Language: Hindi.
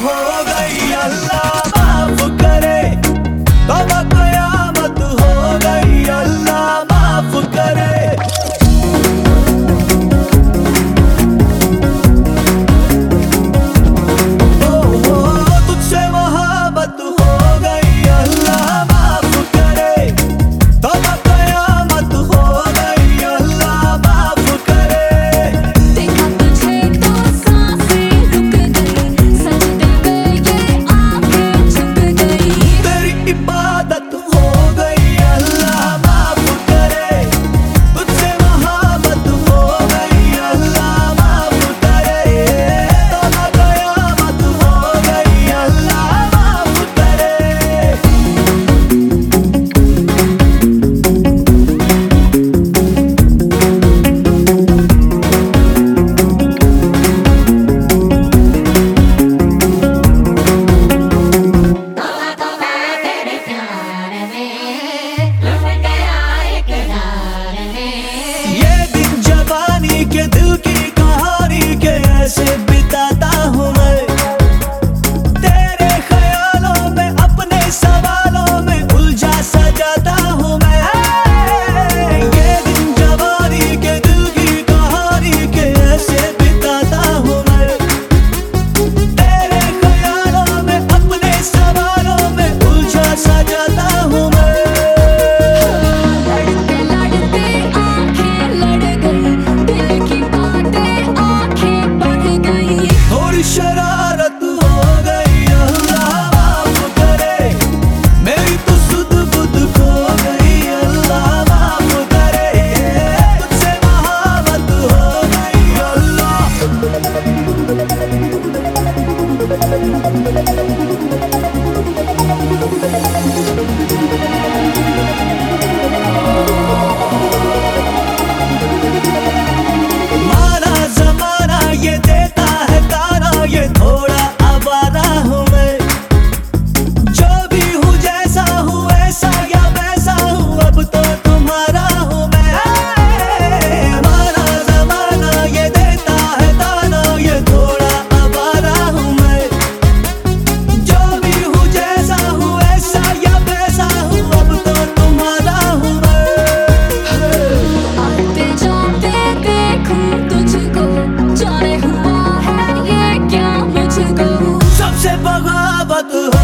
hold सबसे बगावत हो।